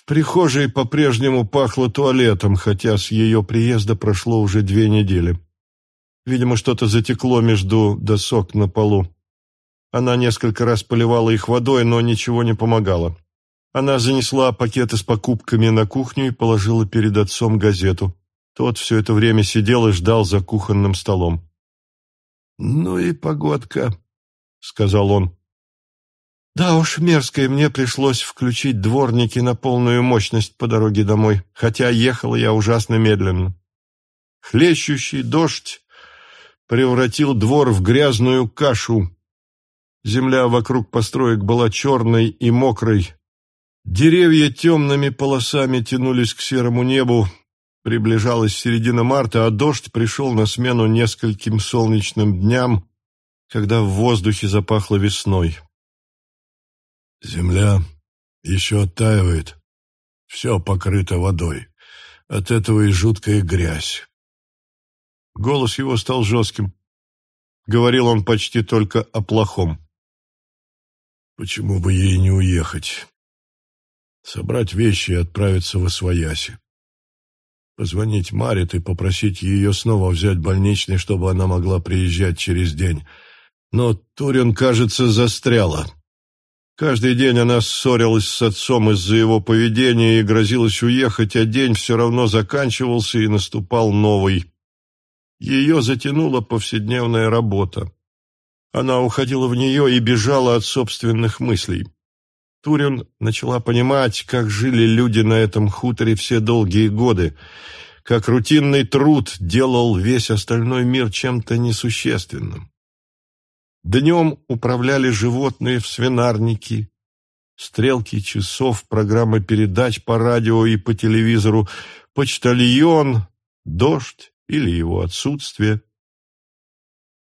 В прихожей по-прежнему пахло туалетом, хотя с ее приезда прошло уже две недели. Видимо, что-то затекло между досок на полу. Она несколько раз поливала их водой, но ничего не помогало. Она занесла пакеты с покупками на кухню и положила перед отцом газету. Тот все это время сидел и ждал за кухонным столом. «Ну и погодка», — сказал он. «Да уж, мерзкое, мне пришлось включить дворники на полную мощность по дороге домой, хотя ехала я ужасно медленно. Хлещущий дождь превратил двор в грязную кашу. Земля вокруг построек была черной и мокрой. Деревья темными полосами тянулись к серому небу. Приближалась середина марта, а дождь пришел на смену нескольким солнечным дням, когда в воздухе запахло весной. Земля еще оттаивает, все покрыто водой. От этого и жуткая грязь. Голос его стал жестким. Говорил он почти только о плохом. Почему бы ей не уехать? Собрать вещи и отправиться в Освояси. Позвонить Марит и попросить ее снова взять больничный, чтобы она могла приезжать через день. Но Турин, кажется, застряла. Каждый день она ссорилась с отцом из-за его поведения и грозилась уехать, а день все равно заканчивался и наступал новый. Ее затянула повседневная работа. Она уходила в нее и бежала от собственных мыслей. Турин начала понимать, как жили люди на этом хуторе все долгие годы, как рутинный труд делал весь остальной мир чем-то несущественным. Днем управляли животные в свинарнике, стрелки часов, программы передач по радио и по телевизору, почтальон, дождь, или его отсутствие.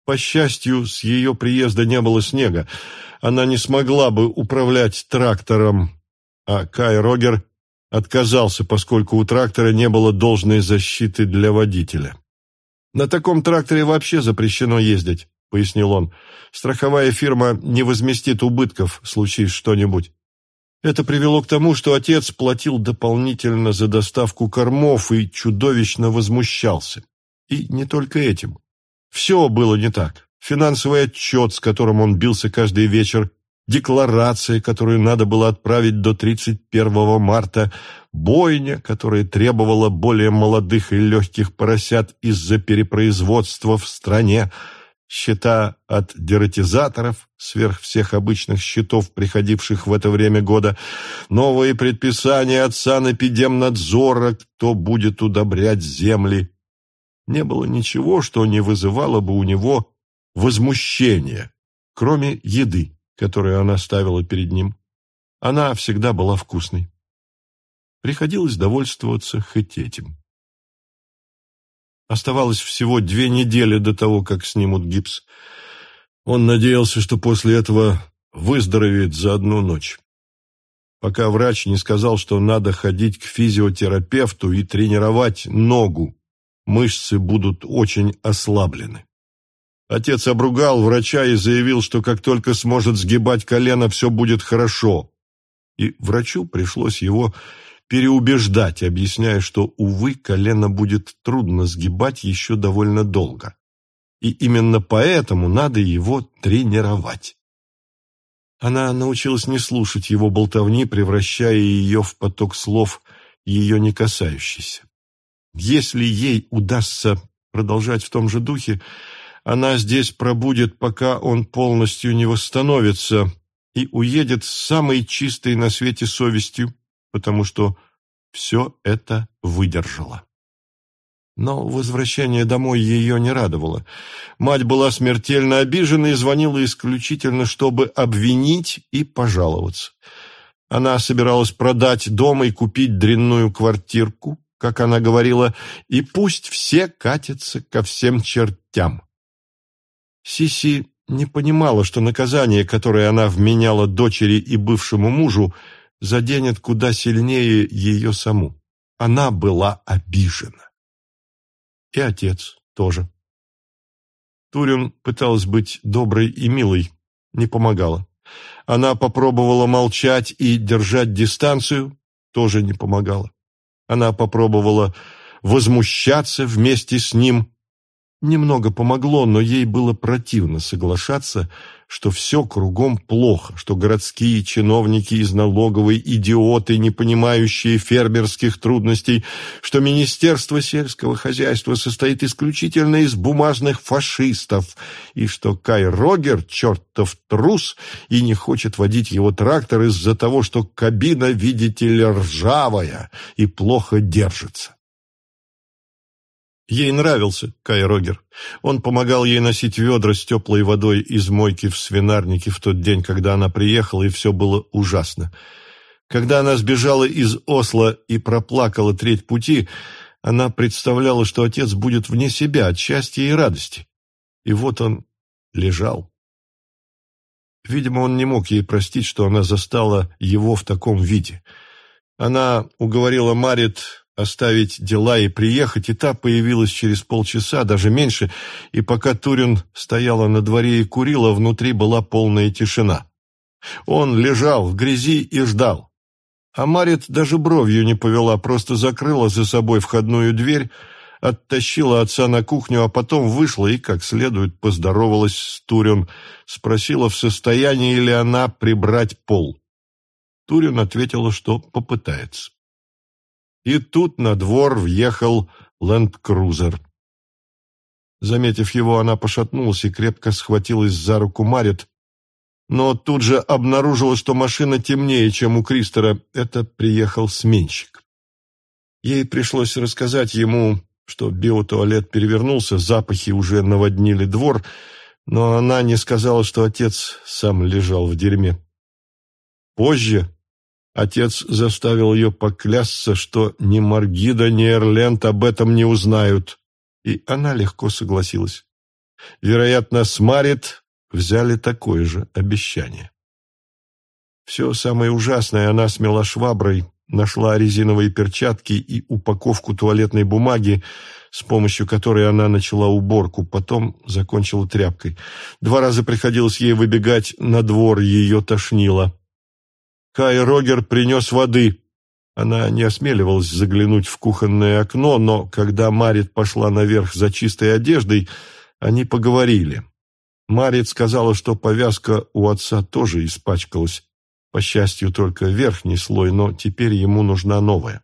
По счастью, с ее приезда не было снега. Она не смогла бы управлять трактором, а Кай Рогер отказался, поскольку у трактора не было должной защиты для водителя. «На таком тракторе вообще запрещено ездить», — пояснил он. «Страховая фирма не возместит убытков, случись что-нибудь». Это привело к тому, что отец платил дополнительно за доставку кормов и чудовищно возмущался. И не только этим. Все было не так. Финансовый отчет, с которым он бился каждый вечер, декларация, которую надо было отправить до 31 марта, бойня, которая требовала более молодых и легких поросят из-за перепроизводства в стране, счета от дератизаторов, сверх всех обычных счетов, приходивших в это время года, новые предписания от санэпидемнадзора, кто будет удобрять земли, не было ничего, что не вызывало бы у него возмущения, кроме еды, которую она ставила перед ним. Она всегда была вкусной. Приходилось довольствоваться хоть этим. Оставалось всего две недели до того, как снимут гипс. Он надеялся, что после этого выздоровеет за одну ночь. Пока врач не сказал, что надо ходить к физиотерапевту и тренировать ногу, мышцы будут очень ослаблены. Отец обругал врача и заявил, что как только сможет сгибать колено, все будет хорошо. И врачу пришлось его переубеждать, объясняя, что, увы, колено будет трудно сгибать еще довольно долго. И именно поэтому надо его тренировать. Она научилась не слушать его болтовни, превращая ее в поток слов, ее не касающийся. Если ей удастся продолжать в том же духе, она здесь пробудет, пока он полностью не восстановится, и уедет с самой чистой на свете совестью, потому что все это выдержала. Но возвращение домой ее не радовало. Мать была смертельно обижена и звонила исключительно, чтобы обвинить и пожаловаться. Она собиралась продать дом и купить дрянную квартирку, как она говорила, и пусть все катятся ко всем чертям. Сиси не понимала, что наказание, которое она вменяла дочери и бывшему мужу, заденет куда сильнее ее саму. Она была обижена. И отец тоже. Турин пыталась быть доброй и милой, не помогала. Она попробовала молчать и держать дистанцию, тоже не помогало. Она попробовала возмущаться вместе с ним, Немного помогло, но ей было противно соглашаться, что все кругом плохо, что городские чиновники из налоговой идиоты, не понимающие фермерских трудностей, что Министерство сельского хозяйства состоит исключительно из бумажных фашистов, и что Кай Рогер чертов трус и не хочет водить его трактор из-за того, что кабина, видите ли, ржавая и плохо держится. Ей нравился Кай Рогер. Он помогал ей носить ведра с теплой водой из мойки в свинарнике в тот день, когда она приехала, и все было ужасно. Когда она сбежала из Осло и проплакала треть пути, она представляла, что отец будет вне себя от счастья и радости. И вот он лежал. Видимо, он не мог ей простить, что она застала его в таком виде. Она уговорила Марит оставить дела и приехать, и та появилась через полчаса, даже меньше, и пока Турин стояла на дворе и курила, внутри была полная тишина. Он лежал в грязи и ждал. А Марит даже бровью не повела, просто закрыла за собой входную дверь, оттащила отца на кухню, а потом вышла и, как следует, поздоровалась с Турин, спросила, в состоянии ли она прибрать пол. Турин ответила, что попытается. И тут на двор въехал ленд-крузер. Заметив его, она пошатнулась и крепко схватилась за руку Марит, но тут же обнаружила, что машина темнее, чем у Кристера. Это приехал сменщик. Ей пришлось рассказать ему, что биотуалет перевернулся, запахи уже наводнили двор, но она не сказала, что отец сам лежал в дерьме. Позже Отец заставил ее поклясться, что ни Маргида, ни Эрленд об этом не узнают, и она легко согласилась. Вероятно, Смарит взяли такое же обещание. Все самое ужасное она смела шваброй, нашла резиновые перчатки и упаковку туалетной бумаги, с помощью которой она начала уборку, потом закончила тряпкой. Два раза приходилось ей выбегать на двор, ее тошнило. Кай Рогер принес воды. Она не осмеливалась заглянуть в кухонное окно, но когда Марит пошла наверх за чистой одеждой, они поговорили. Марит сказала, что повязка у отца тоже испачкалась. По счастью, только верхний слой, но теперь ему нужна новая.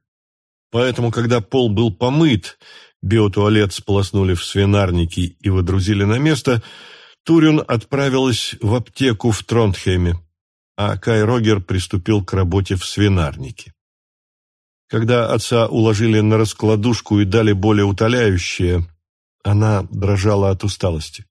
Поэтому, когда пол был помыт, биотуалет сполоснули в свинарнике и водрузили на место, Турин отправилась в аптеку в Тронтхейме а Кай Рогер приступил к работе в свинарнике. Когда отца уложили на раскладушку и дали более утоляющее, она дрожала от усталости.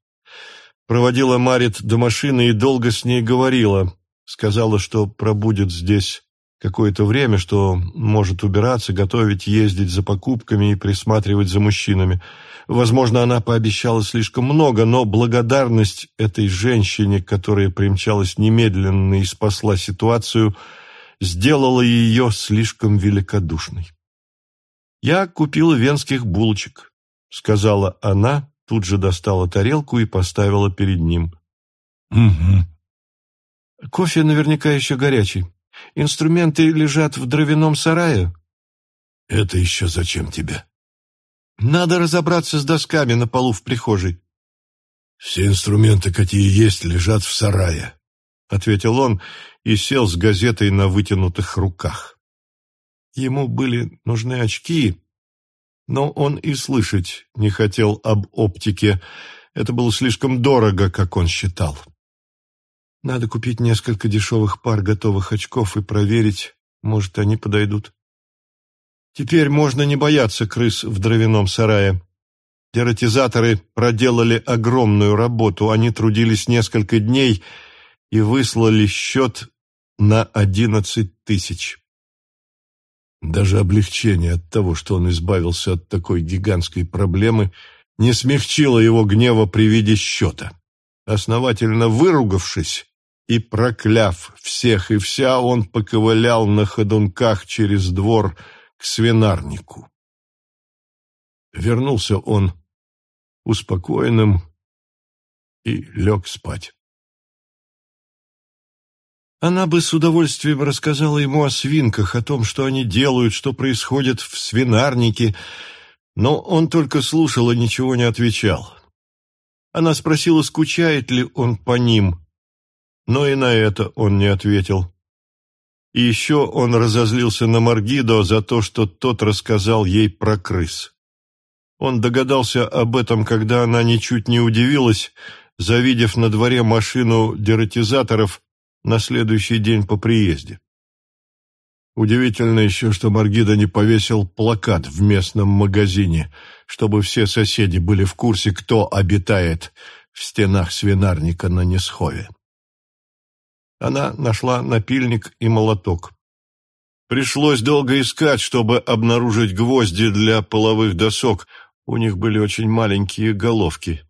Проводила Марит до машины и долго с ней говорила. Сказала, что пробудет здесь какое-то время, что может убираться, готовить, ездить за покупками и присматривать за мужчинами. Возможно, она пообещала слишком много, но благодарность этой женщине, которая примчалась немедленно и спасла ситуацию, сделала ее слишком великодушной. «Я купила венских булочек», — сказала она, тут же достала тарелку и поставила перед ним. «Угу». «Кофе наверняка еще горячий. Инструменты лежат в дровяном сарае». «Это еще зачем тебе?» Надо разобраться с досками на полу в прихожей. Все инструменты, какие есть, лежат в сарае, ответил он и сел с газетой на вытянутых руках. Ему были нужны очки, но он и слышать не хотел об оптике. Это было слишком дорого, как он считал. Надо купить несколько дешевых пар готовых очков и проверить, может, они подойдут. Теперь можно не бояться крыс в дровяном сарае. Дератизаторы проделали огромную работу. Они трудились несколько дней и выслали счет на одиннадцать тысяч. Даже облегчение от того, что он избавился от такой гигантской проблемы, не смягчило его гнева при виде счета. Основательно выругавшись и прокляв всех и вся, он поковылял на ходунках через двор, свинарнику. Вернулся он успокоенным и лег спать. Она бы с удовольствием рассказала ему о свинках, о том, что они делают, что происходит в свинарнике, но он только слушал и ничего не отвечал. Она спросила, скучает ли он по ним, но и на это он не ответил. И еще он разозлился на Маргидо за то, что тот рассказал ей про крыс. Он догадался об этом, когда она ничуть не удивилась, завидев на дворе машину дератизаторов на следующий день по приезде. Удивительно еще, что Маргида не повесил плакат в местном магазине, чтобы все соседи были в курсе, кто обитает в стенах свинарника на Несхове. Она нашла напильник и молоток. Пришлось долго искать, чтобы обнаружить гвозди для половых досок. У них были очень маленькие головки.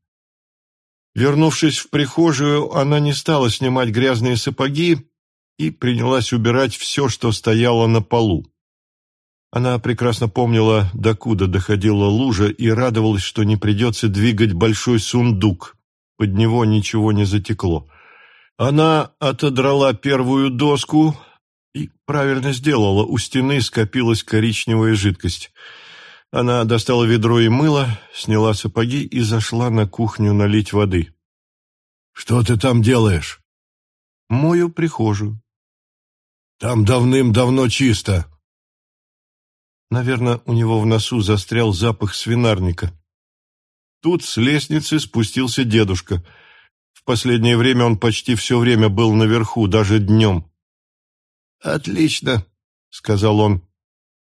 Вернувшись в прихожую, она не стала снимать грязные сапоги и принялась убирать все, что стояло на полу. Она прекрасно помнила, докуда доходила лужа, и радовалась, что не придется двигать большой сундук. Под него ничего не затекло. Она отодрала первую доску и правильно сделала, у стены скопилась коричневая жидкость. Она достала ведро и мыло, сняла сапоги и зашла на кухню налить воды. «Что ты там делаешь?» «Мою прихожую». «Там давным-давно чисто». Наверное, у него в носу застрял запах свинарника. Тут с лестницы спустился дедушка. Последнее время он почти все время был наверху, даже днем. «Отлично», — сказал он.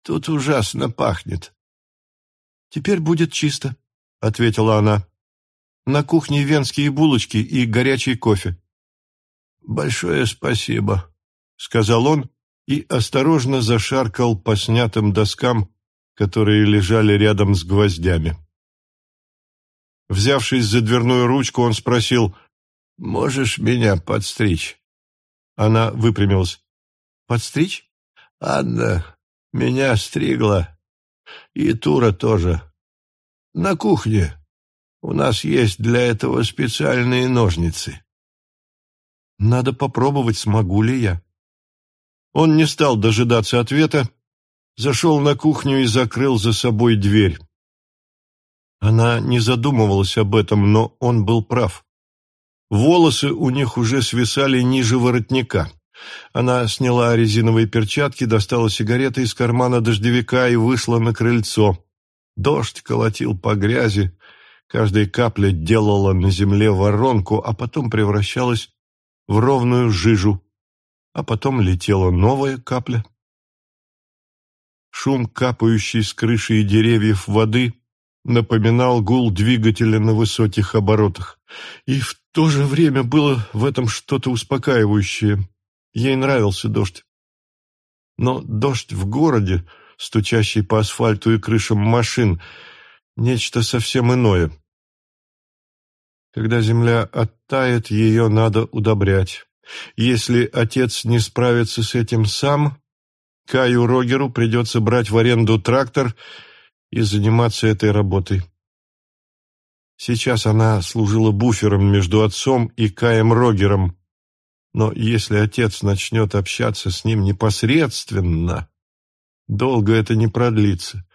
«Тут ужасно пахнет». «Теперь будет чисто», — ответила она. «На кухне венские булочки и горячий кофе». «Большое спасибо», — сказал он и осторожно зашаркал по снятым доскам, которые лежали рядом с гвоздями. Взявшись за дверную ручку, он спросил, «Можешь меня подстричь?» Она выпрямилась. «Подстричь?» «Анна меня стригла и Тура тоже. На кухне. У нас есть для этого специальные ножницы. Надо попробовать, смогу ли я. Он не стал дожидаться ответа, зашел на кухню и закрыл за собой дверь. Она не задумывалась об этом, но он был прав. Волосы у них уже свисали ниже воротника. Она сняла резиновые перчатки, достала сигареты из кармана дождевика и вышла на крыльцо. Дождь колотил по грязи, каждая капля делала на земле воронку, а потом превращалась в ровную жижу, а потом летела новая капля. Шум, капающий с крыши и деревьев воды, напоминал гул двигателя на высоких оборотах. И в то же время было в этом что-то успокаивающее. Ей нравился дождь. Но дождь в городе, стучащий по асфальту и крышам машин, нечто совсем иное. Когда земля оттает, ее надо удобрять. Если отец не справится с этим сам, Каю Рогеру придется брать в аренду трактор и заниматься этой работой. Сейчас она служила буфером между отцом и Каем Рогером, но если отец начнет общаться с ним непосредственно, долго это не продлится.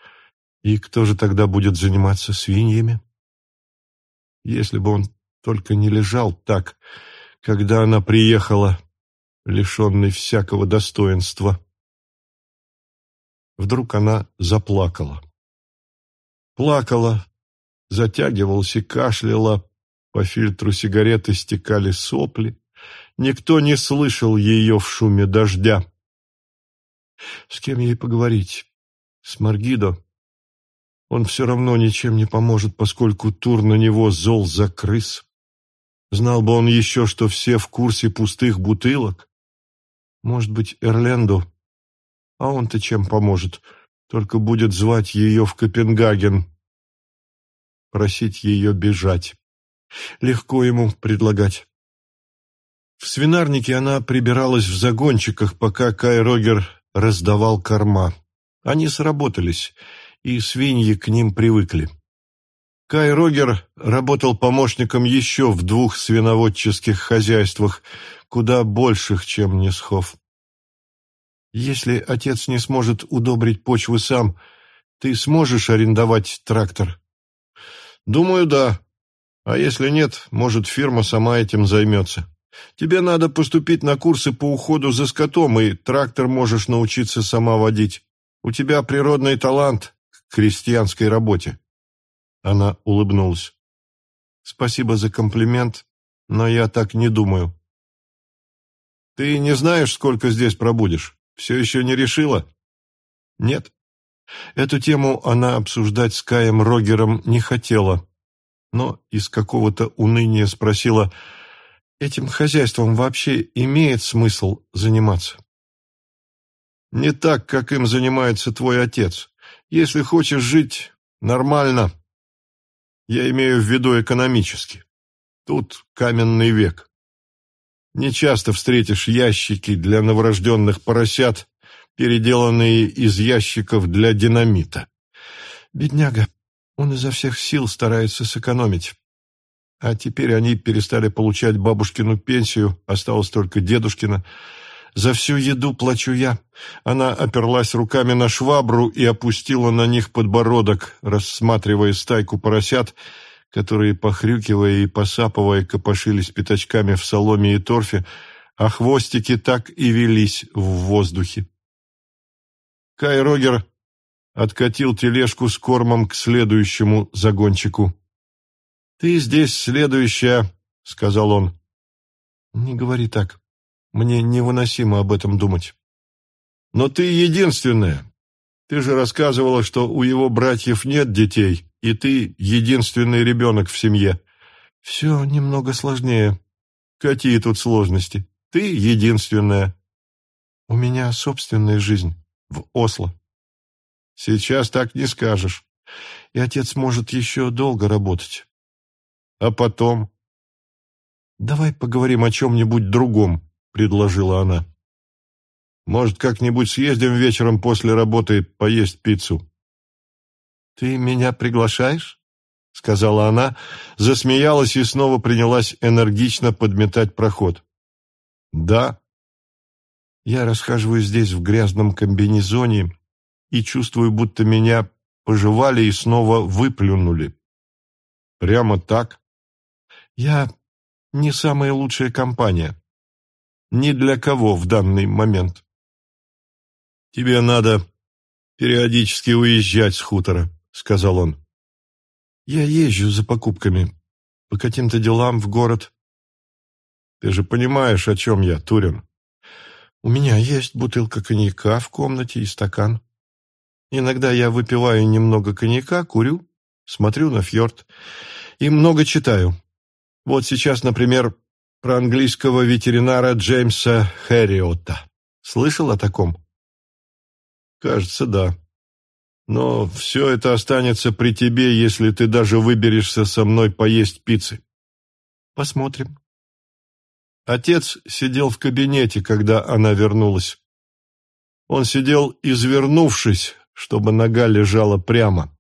И кто же тогда будет заниматься свиньями? Если бы он только не лежал так, когда она приехала, лишенный всякого достоинства. Вдруг она заплакала. Плакала, затягивалась и кашляла, по фильтру сигареты стекали сопли. Никто не слышал ее в шуме дождя. С кем ей поговорить? С Маргидо? Он все равно ничем не поможет, поскольку Тур на него зол за крыс. Знал бы он еще, что все в курсе пустых бутылок. Может быть, Эрленду? А он-то чем поможет? Только будет звать ее в Копенгаген. Просить ее бежать. Легко ему предлагать. В свинарнике она прибиралась в загончиках, пока Кай Рогер раздавал корма. Они сработались, и свиньи к ним привыкли. Кай Рогер работал помощником еще в двух свиноводческих хозяйствах, куда больших, чем Несхов. Если отец не сможет удобрить почву сам, ты сможешь арендовать трактор? Думаю, да. А если нет, может, фирма сама этим займется. Тебе надо поступить на курсы по уходу за скотом, и трактор можешь научиться сама водить. У тебя природный талант к крестьянской работе. Она улыбнулась. Спасибо за комплимент, но я так не думаю. Ты не знаешь, сколько здесь пробудешь? Все еще не решила? Нет. Эту тему она обсуждать с Каем Рогером не хотела, но из какого-то уныния спросила, этим хозяйством вообще имеет смысл заниматься? Не так, как им занимается твой отец. Если хочешь жить нормально, я имею в виду экономически. Тут каменный век. Не часто встретишь ящики для новорожденных поросят, переделанные из ящиков для динамита. Бедняга, он изо всех сил старается сэкономить. А теперь они перестали получать бабушкину пенсию, осталось только дедушкина. За всю еду плачу я. Она оперлась руками на швабру и опустила на них подбородок, рассматривая стайку поросят, которые, похрюкивая и посапывая, копошились пятачками в соломе и торфе, а хвостики так и велись в воздухе. Кай Рогер откатил тележку с кормом к следующему загончику. «Ты здесь следующая», — сказал он. «Не говори так. Мне невыносимо об этом думать». «Но ты единственная. Ты же рассказывала, что у его братьев нет детей, и ты единственный ребенок в семье». «Все немного сложнее. Какие тут сложности? Ты единственная». «У меня собственная жизнь в Осло». «Сейчас так не скажешь. И отец может еще долго работать. А потом? Давай поговорим о чем-нибудь другом, предложила она. Может, как-нибудь съездим вечером после работы поесть пиццу? Ты меня приглашаешь? сказала она, засмеялась и снова принялась энергично подметать проход. Да. Я расхаживаю здесь в грязном комбинезоне и чувствую, будто меня пожевали и снова выплюнули. Прямо так? Я не самая лучшая компания. Ни для кого в данный момент. Тебе надо периодически уезжать с хутора, сказал он. Я езжу за покупками по каким-то делам в город. Ты же понимаешь, о чем я, Турин. У меня есть бутылка коньяка в комнате и стакан. Иногда я выпиваю немного коньяка, курю, смотрю на фьорд и много читаю. Вот сейчас, например, про английского ветеринара Джеймса Хэриота. Слышал о таком? Кажется, да. Но все это останется при тебе, если ты даже выберешься со мной поесть пиццы. Посмотрим. Отец сидел в кабинете, когда она вернулась. Он сидел, извернувшись, чтобы нога лежала прямо.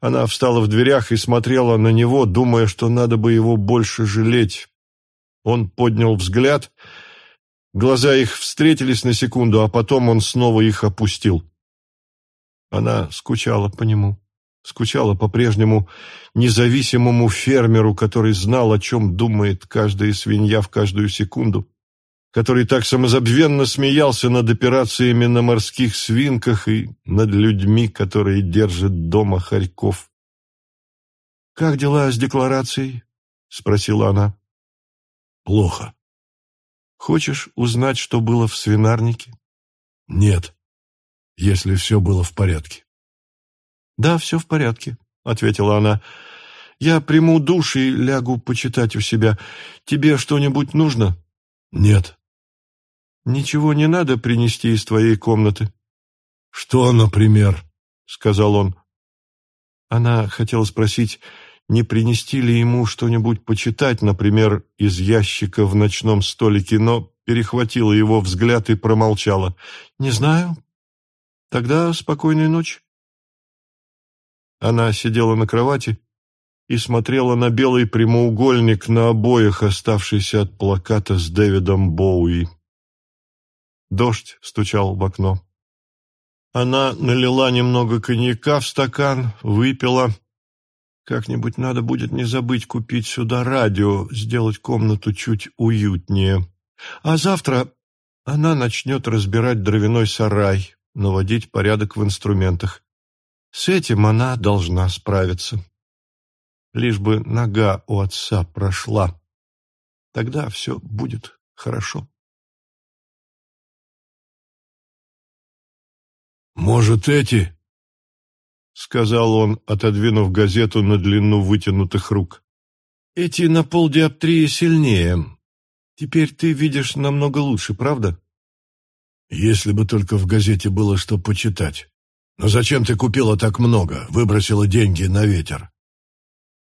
Она встала в дверях и смотрела на него, думая, что надо бы его больше жалеть. Он поднял взгляд. Глаза их встретились на секунду, а потом он снова их опустил. Она скучала по нему, скучала по прежнему независимому фермеру, который знал, о чем думает каждая свинья в каждую секунду который так самозабвенно смеялся над операциями на морских свинках и над людьми, которые держат дома хорьков. «Как дела с декларацией?» — спросила она. «Плохо. Хочешь узнать, что было в свинарнике?» «Нет, если все было в порядке». «Да, все в порядке», — ответила она. «Я приму душ и лягу почитать у себя. Тебе что-нибудь нужно?» «Нет». «Ничего не надо принести из твоей комнаты?» «Что, например?» — сказал он. Она хотела спросить, не принести ли ему что-нибудь почитать, например, из ящика в ночном столике, но перехватила его взгляд и промолчала. «Не знаю. Тогда спокойной ночи». Она сидела на кровати и смотрела на белый прямоугольник на обоях, оставшийся от плаката с Дэвидом Боуи. Дождь стучал в окно. Она налила немного коньяка в стакан, выпила. Как-нибудь надо будет не забыть купить сюда радио, сделать комнату чуть уютнее. А завтра она начнет разбирать дровяной сарай, наводить порядок в инструментах. С этим она должна справиться. Лишь бы нога у отца прошла. Тогда все будет хорошо. «Может, эти?» — сказал он, отодвинув газету на длину вытянутых рук. «Эти на полдиоптрии сильнее. Теперь ты видишь намного лучше, правда?» «Если бы только в газете было что почитать. Но зачем ты купила так много, выбросила деньги на ветер?»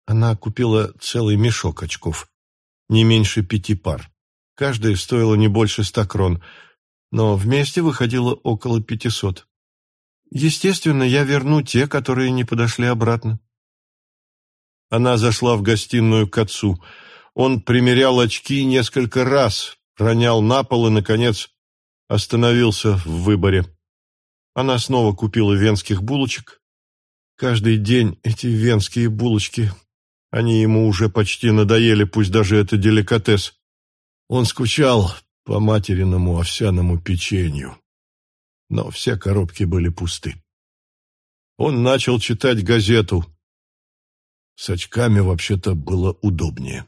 Она купила целый мешок очков, не меньше пяти пар. Каждая стоила не больше ста крон, но вместе выходило около пятисот. Естественно, я верну те, которые не подошли обратно. Она зашла в гостиную к отцу. Он примерял очки несколько раз, ронял на пол и, наконец, остановился в выборе. Она снова купила венских булочек. Каждый день эти венские булочки, они ему уже почти надоели, пусть даже это деликатес. Он скучал по материному овсяному печенью но все коробки были пусты. Он начал читать газету. С очками вообще-то было удобнее.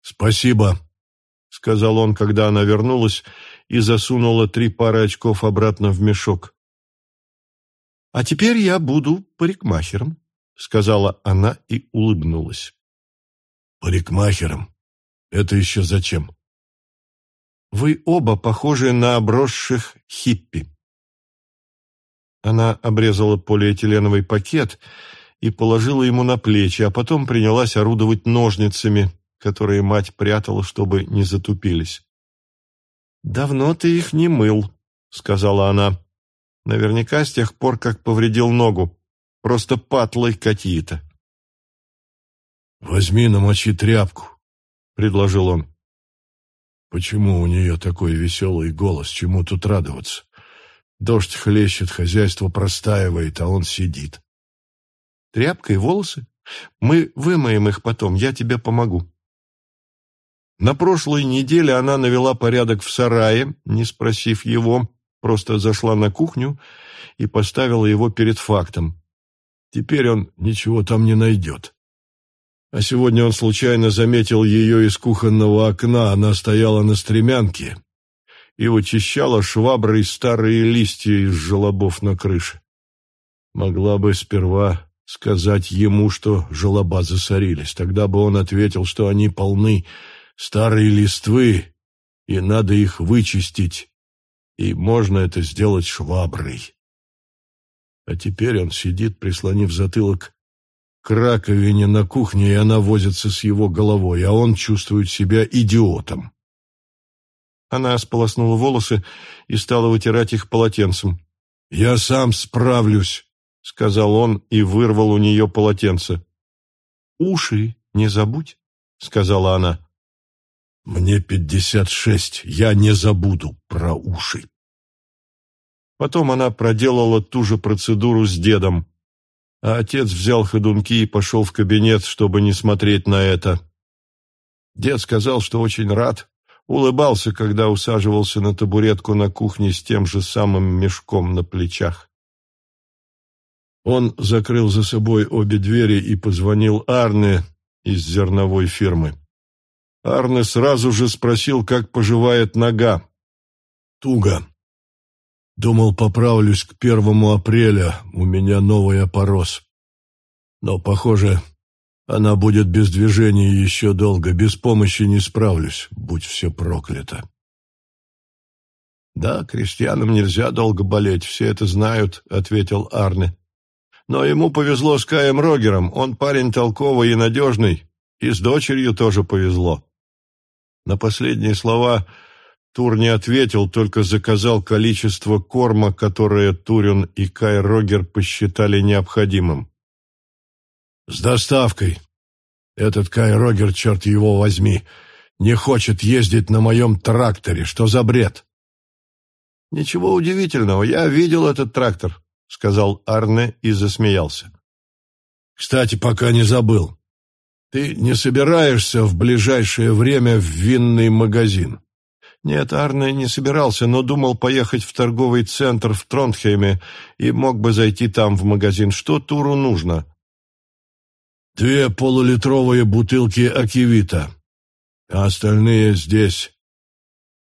«Спасибо», — сказал он, когда она вернулась и засунула три пары очков обратно в мешок. «А теперь я буду парикмахером», — сказала она и улыбнулась. «Парикмахером? Это еще зачем?» Вы оба похожи на обросших хиппи. Она обрезала полиэтиленовый пакет и положила ему на плечи, а потом принялась орудовать ножницами, которые мать прятала, чтобы не затупились. «Давно ты их не мыл», — сказала она. «Наверняка с тех пор, как повредил ногу. Просто патлы какие-то». «Возьми намочи тряпку», — предложил он. Почему у нее такой веселый голос, чему тут радоваться? Дождь хлещет, хозяйство простаивает, а он сидит. Тряпка и волосы? Мы вымоем их потом, я тебе помогу. На прошлой неделе она навела порядок в сарае, не спросив его, просто зашла на кухню и поставила его перед фактом. Теперь он ничего там не найдет. А сегодня он случайно заметил ее из кухонного окна, она стояла на стремянке и вычищала шваброй старые листья из желобов на крыше. Могла бы сперва сказать ему, что желоба засорились. Тогда бы он ответил, что они полны старой листвы, и надо их вычистить, и можно это сделать шваброй. А теперь он сидит, прислонив затылок к раковине на кухне, и она возится с его головой, а он чувствует себя идиотом. Она сполоснула волосы и стала вытирать их полотенцем. «Я сам справлюсь», — сказал он и вырвал у нее полотенце. «Уши не забудь», — сказала она. «Мне пятьдесят шесть, я не забуду про уши». Потом она проделала ту же процедуру с дедом а отец взял ходунки и пошел в кабинет, чтобы не смотреть на это. Дед сказал, что очень рад, улыбался, когда усаживался на табуретку на кухне с тем же самым мешком на плечах. Он закрыл за собой обе двери и позвонил Арне из зерновой фирмы. Арне сразу же спросил, как поживает нога. «Туго», Думал, поправлюсь к первому апреля, у меня новый опорос. Но, похоже, она будет без движения еще долго, без помощи не справлюсь, будь все проклято. «Да, крестьянам нельзя долго болеть, все это знают», — ответил Арне. «Но ему повезло с Каем Рогером, он парень толковый и надежный, и с дочерью тоже повезло». На последние слова Тур не ответил, только заказал количество корма, которое Турин и Кай Рогер посчитали необходимым. «С доставкой. Этот Кай Рогер, черт его возьми, не хочет ездить на моем тракторе. Что за бред?» «Ничего удивительного. Я видел этот трактор», — сказал Арне и засмеялся. «Кстати, пока не забыл. Ты не собираешься в ближайшее время в винный магазин?» Нет, Арне не собирался, но думал поехать в торговый центр в Тронтхейме и мог бы зайти там в магазин. Что Туру нужно? Две полулитровые бутылки акивита, а остальные здесь.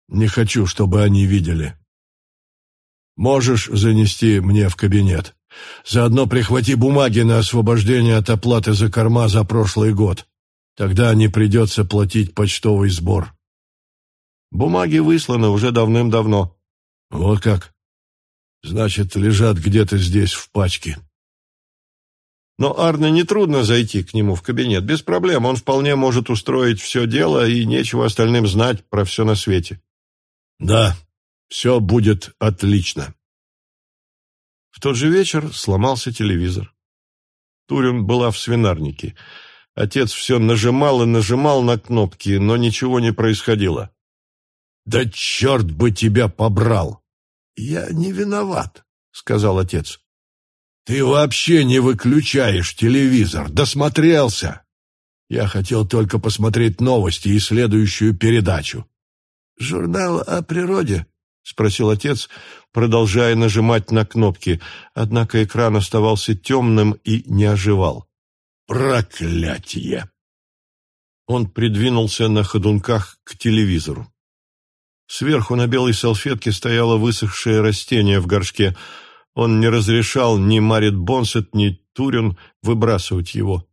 Не хочу, чтобы они видели. Можешь занести мне в кабинет. Заодно прихвати бумаги на освобождение от оплаты за корма за прошлый год. Тогда не придется платить почтовый сбор. Бумаги высланы уже давным-давно. Вот как? Значит, лежат где-то здесь в пачке. Но Арне нетрудно зайти к нему в кабинет. Без проблем. Он вполне может устроить все дело, и нечего остальным знать про все на свете. Да, все будет отлично. В тот же вечер сломался телевизор. Турин была в свинарнике. Отец все нажимал и нажимал на кнопки, но ничего не происходило. «Да черт бы тебя побрал!» «Я не виноват», — сказал отец. «Ты вообще не выключаешь телевизор, досмотрелся!» «Я хотел только посмотреть новости и следующую передачу». «Журнал о природе?» — спросил отец, продолжая нажимать на кнопки, однако экран оставался темным и не оживал. «Проклятие!» Он придвинулся на ходунках к телевизору. Сверху на белой салфетке стояло высохшее растение в горшке. Он не разрешал ни Марит Бонсет, ни Турин выбрасывать его.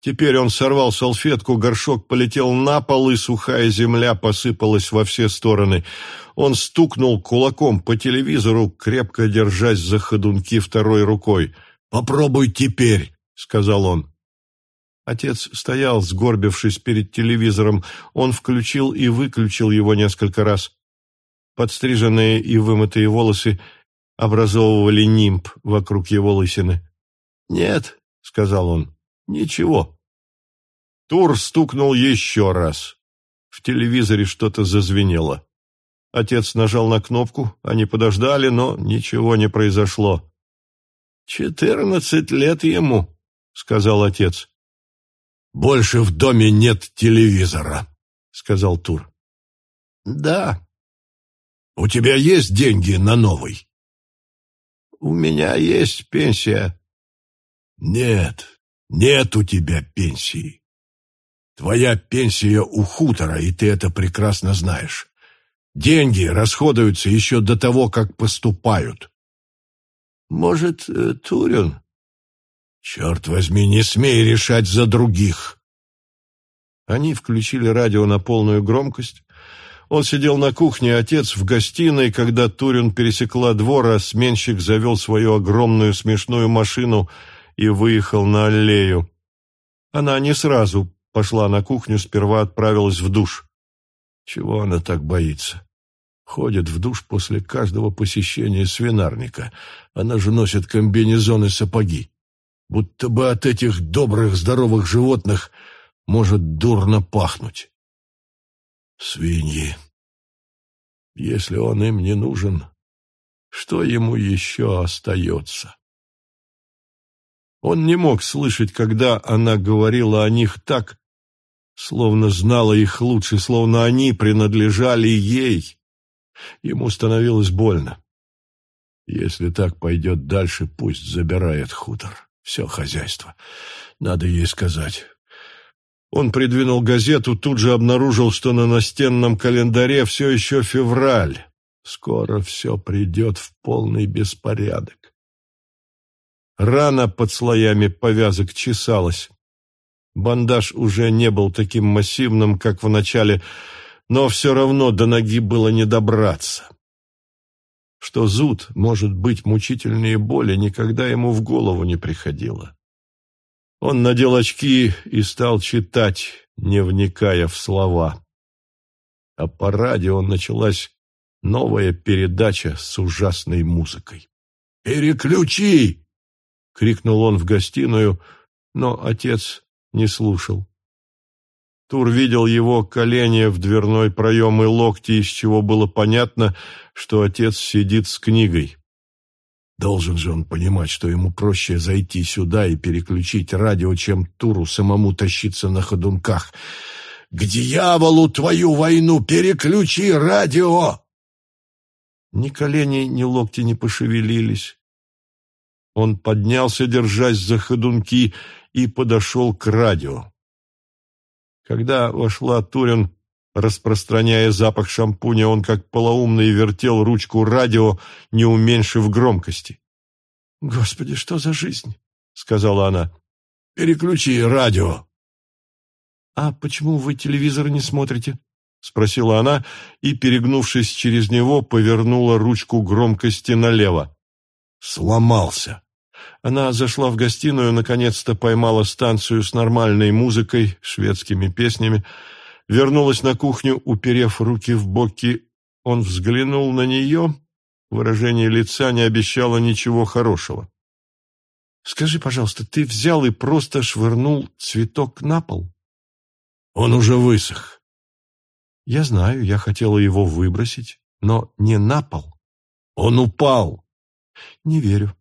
Теперь он сорвал салфетку, горшок полетел на пол, и сухая земля посыпалась во все стороны. Он стукнул кулаком по телевизору, крепко держась за ходунки второй рукой. «Попробуй теперь», — сказал он. Отец стоял, сгорбившись перед телевизором. Он включил и выключил его несколько раз. Подстриженные и вымытые волосы образовывали нимб вокруг его лысины. «Нет», — сказал он, — «ничего». Тур стукнул еще раз. В телевизоре что-то зазвенело. Отец нажал на кнопку, они подождали, но ничего не произошло. «Четырнадцать лет ему», — сказал отец. «Больше в доме нет телевизора», — сказал Тур. «Да». «У тебя есть деньги на новый?» «У меня есть пенсия». «Нет, нет у тебя пенсии. Твоя пенсия у хутора, и ты это прекрасно знаешь. Деньги расходуются еще до того, как поступают». «Может, э, Турин?» «Черт возьми, не смей решать за других!» Они включили радио на полную громкость. Он сидел на кухне, отец в гостиной, когда Турин пересекла двор, а сменщик завел свою огромную смешную машину и выехал на аллею. Она не сразу пошла на кухню, сперва отправилась в душ. Чего она так боится? Ходит в душ после каждого посещения свинарника. Она же носит комбинезон и сапоги будто бы от этих добрых здоровых животных может дурно пахнуть. Свиньи. Если он им не нужен, что ему еще остается? Он не мог слышать, когда она говорила о них так, словно знала их лучше, словно они принадлежали ей. Ему становилось больно. Если так пойдет дальше, пусть забирает хутор все хозяйство. Надо ей сказать. Он придвинул газету, тут же обнаружил, что на настенном календаре все еще февраль. Скоро все придет в полный беспорядок. Рана под слоями повязок чесалась. Бандаж уже не был таким массивным, как в начале, но все равно до ноги было не добраться что зуд может быть мучительнее боли, никогда ему в голову не приходило. Он надел очки и стал читать, не вникая в слова. А по радио началась новая передача с ужасной музыкой. «Переключи!» — крикнул он в гостиную, но отец не слушал. Тур видел его колени в дверной проем и локти, из чего было понятно, что отец сидит с книгой. Должен же он понимать, что ему проще зайти сюда и переключить радио, чем Туру самому тащиться на ходунках. «К дьяволу твою войну! Переключи радио!» Ни колени, ни локти не пошевелились. Он поднялся, держась за ходунки, и подошел к радио. Когда вошла Турин, распространяя запах шампуня, он как полоумный вертел ручку радио, не уменьшив громкости. «Господи, что за жизнь?» — сказала она. «Переключи радио». «А почему вы телевизор не смотрите?» — спросила она и, перегнувшись через него, повернула ручку громкости налево. «Сломался». Она зашла в гостиную, наконец-то поймала станцию с нормальной музыкой, шведскими песнями, вернулась на кухню, уперев руки в боки. Он взглянул на нее, выражение лица не обещало ничего хорошего. «Скажи, пожалуйста, ты взял и просто швырнул цветок на пол?» «Он уже высох». «Я знаю, я хотела его выбросить, но не на пол». «Он упал». «Не верю.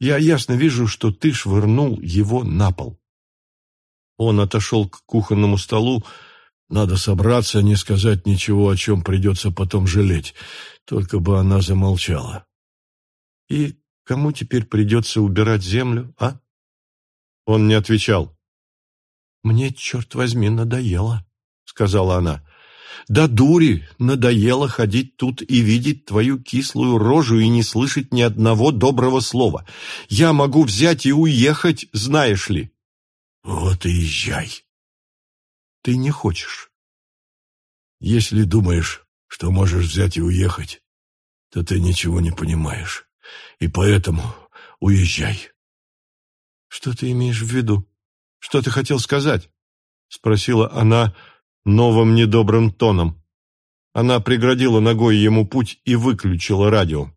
Я ясно вижу, что ты швырнул его на пол. Он отошел к кухонному столу. Надо собраться, не сказать ничего, о чем придется потом жалеть. Только бы она замолчала. И кому теперь придется убирать землю, а? Он не отвечал. «Мне, черт возьми, надоело», — сказала она. Да дури, надоело ходить тут и видеть твою кислую рожу и не слышать ни одного доброго слова. Я могу взять и уехать, знаешь ли. Вот и езжай. Ты не хочешь. Если думаешь, что можешь взять и уехать, то ты ничего не понимаешь. И поэтому уезжай. Что ты имеешь в виду? Что ты хотел сказать? Спросила она, — новым недобрым тоном. Она преградила ногой ему путь и выключила радио.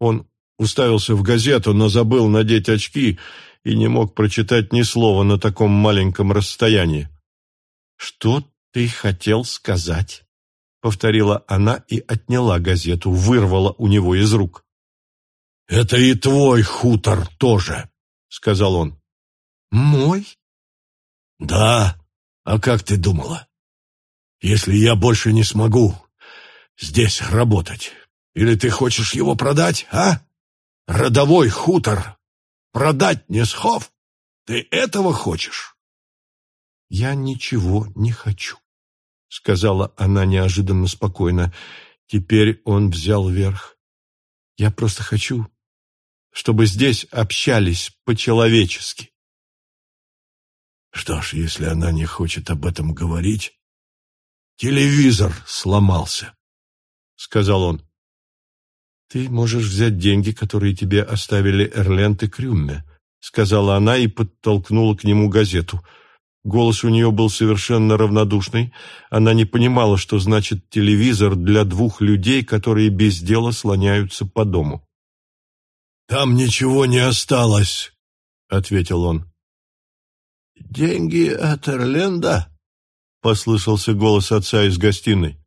Он уставился в газету, но забыл надеть очки и не мог прочитать ни слова на таком маленьком расстоянии. «Что ты хотел сказать?» — повторила она и отняла газету, вырвала у него из рук. «Это и твой хутор тоже», — сказал он. «Мой?» «Да. А как ты думала? Если я больше не смогу здесь работать? Или ты хочешь его продать, а? Родовой хутор. Продать Несхов? Ты этого хочешь? Я ничего не хочу, сказала она неожиданно спокойно. Теперь он взял верх. Я просто хочу, чтобы здесь общались по-человечески. Что ж, если она не хочет об этом говорить, Телевизор сломался, — сказал он. «Ты можешь взять деньги, которые тебе оставили Эрленд и Крюмме», — сказала она и подтолкнула к нему газету. Голос у нее был совершенно равнодушный. Она не понимала, что значит телевизор для двух людей, которые без дела слоняются по дому. «Там ничего не осталось», — ответил он. «Деньги от Эрленда?» — послышался голос отца из гостиной.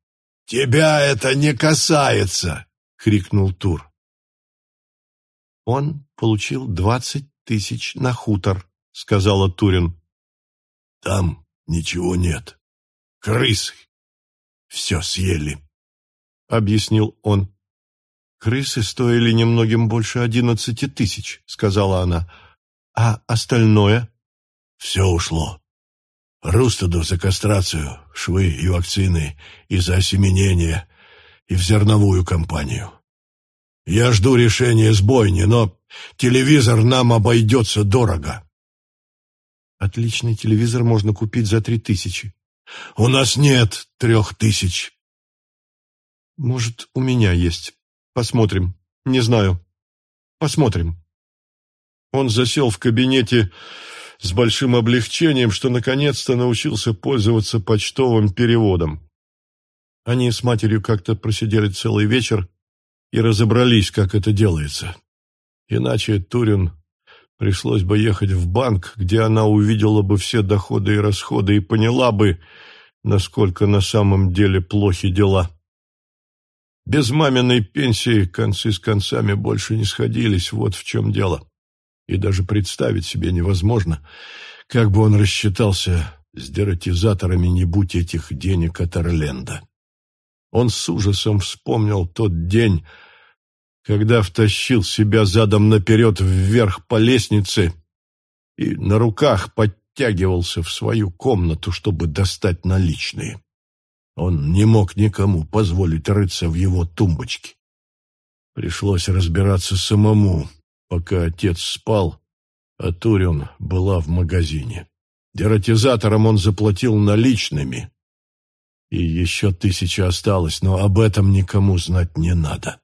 «Тебя это не касается!» — крикнул Тур. «Он получил двадцать тысяч на хутор», — сказала Турин. «Там ничего нет. Крысы. Все съели», — объяснил он. «Крысы стоили немногим больше одиннадцати тысяч», — сказала она. «А остальное?» «Все ушло. Рустаду за кастрацию, швы и вакцины, и за осеменение, и в зерновую компанию. Я жду решения с бойни, но телевизор нам обойдется дорого. Отличный телевизор можно купить за три тысячи. У нас нет трех тысяч. Может, у меня есть. Посмотрим. Не знаю. Посмотрим. Он засел в кабинете с большим облегчением, что наконец-то научился пользоваться почтовым переводом. Они с матерью как-то просидели целый вечер и разобрались, как это делается. Иначе Турин Пришлось бы ехать в банк, где она увидела бы все доходы и расходы и поняла бы, насколько на самом деле плохи дела. Без маминой пенсии концы с концами больше не сходились, вот в чем дело. И даже представить себе невозможно, как бы он рассчитался с дератизаторами, не будь этих денег от Орленда. Он с ужасом вспомнил тот день, когда втащил себя задом наперед вверх по лестнице и на руках подтягивался в свою комнату, чтобы достать наличные. Он не мог никому позволить рыться в его тумбочке. Пришлось разбираться самому, пока отец спал, а Турин была в магазине. Дератизатором он заплатил наличными, и еще тысяча осталось, но об этом никому знать не надо.